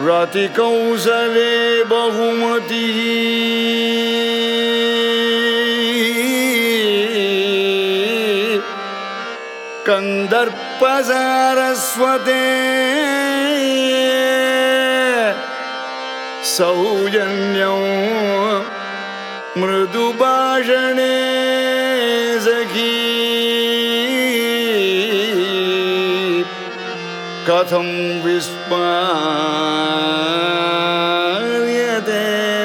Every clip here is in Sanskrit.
रतिकौशले बहुमतिः। कन्दर्पसारस्वते सौजन्यौ मृदुभाषणे सखी कथं विस्मार्यते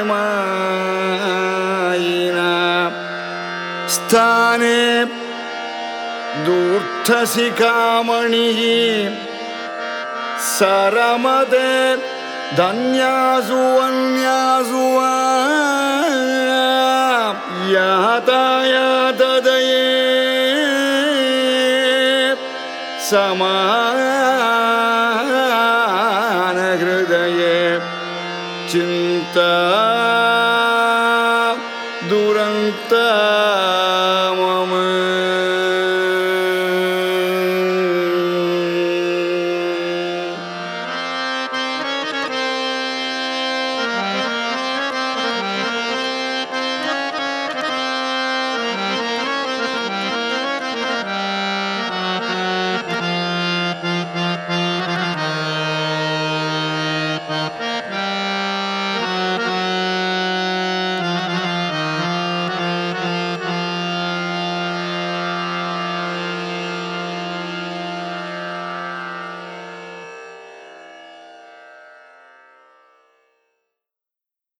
मायिना? स्थाने दूर्थशिखामणिः सरमते धन्यासु वा? यातायातदये समानहृदये duranta, duranta.